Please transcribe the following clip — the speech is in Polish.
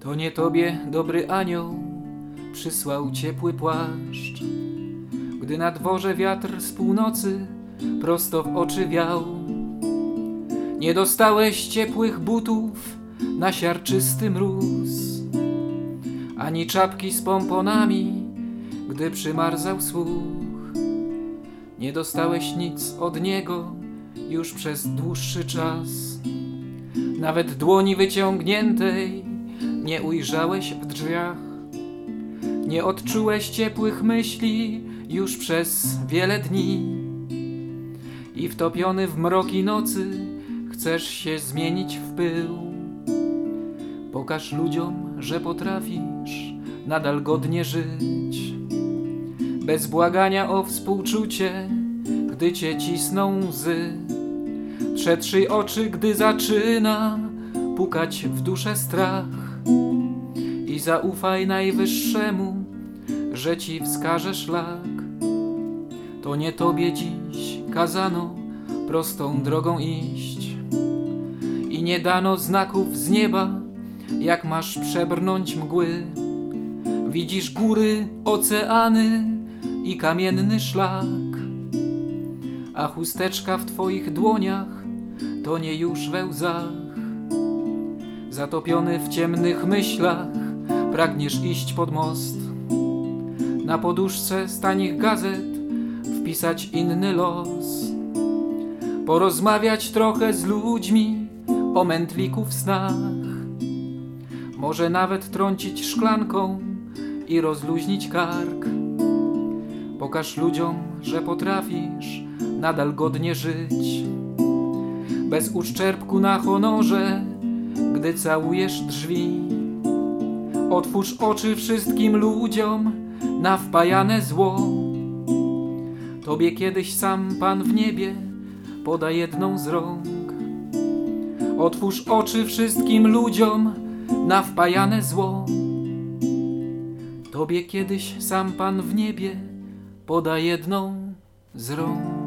To nie tobie, dobry anioł, przysłał ciepły płaszcz, gdy na dworze wiatr z północy prosto w oczy wiał. Nie dostałeś ciepłych butów na siarczysty mróz, ani czapki z pomponami, gdy przymarzał słuch. Nie dostałeś nic od niego już przez dłuższy czas. Nawet dłoni wyciągniętej nie ujrzałeś w drzwiach. Nie odczułeś ciepłych myśli już przez wiele dni. I wtopiony w mroki nocy chcesz się zmienić w pył. Pokaż ludziom, że potrafisz nadal godnie żyć. Bez błagania o współczucie, gdy cię cisną łzy. Przetrzyj oczy, gdy zaczyna pukać w duszę strach. I zaufaj Najwyższemu, że ci wskaże szlak. To nie tobie dziś kazano prostą drogą iść. I nie dano znaków z nieba, jak masz przebrnąć mgły. Widzisz góry, oceany i kamienny szlak. A chusteczka w twoich dłoniach to nie już we łzach. Zatopiony w ciemnych myślach, pragniesz iść pod most. Na poduszce z tanich gazet wpisać inny los. Porozmawiać trochę z ludźmi o mętliku w snach. Może nawet trącić szklanką i rozluźnić kark. Pokaż ludziom, że potrafisz nadal godnie żyć. Bez uszczerbku na honorze, gdy całujesz drzwi. Otwórz oczy wszystkim ludziom na wpajane zło. Tobie kiedyś sam Pan w niebie poda jedną z rąk. Otwórz oczy wszystkim ludziom na wpajane zło. Tobie kiedyś sam Pan w niebie poda jedną z rąk.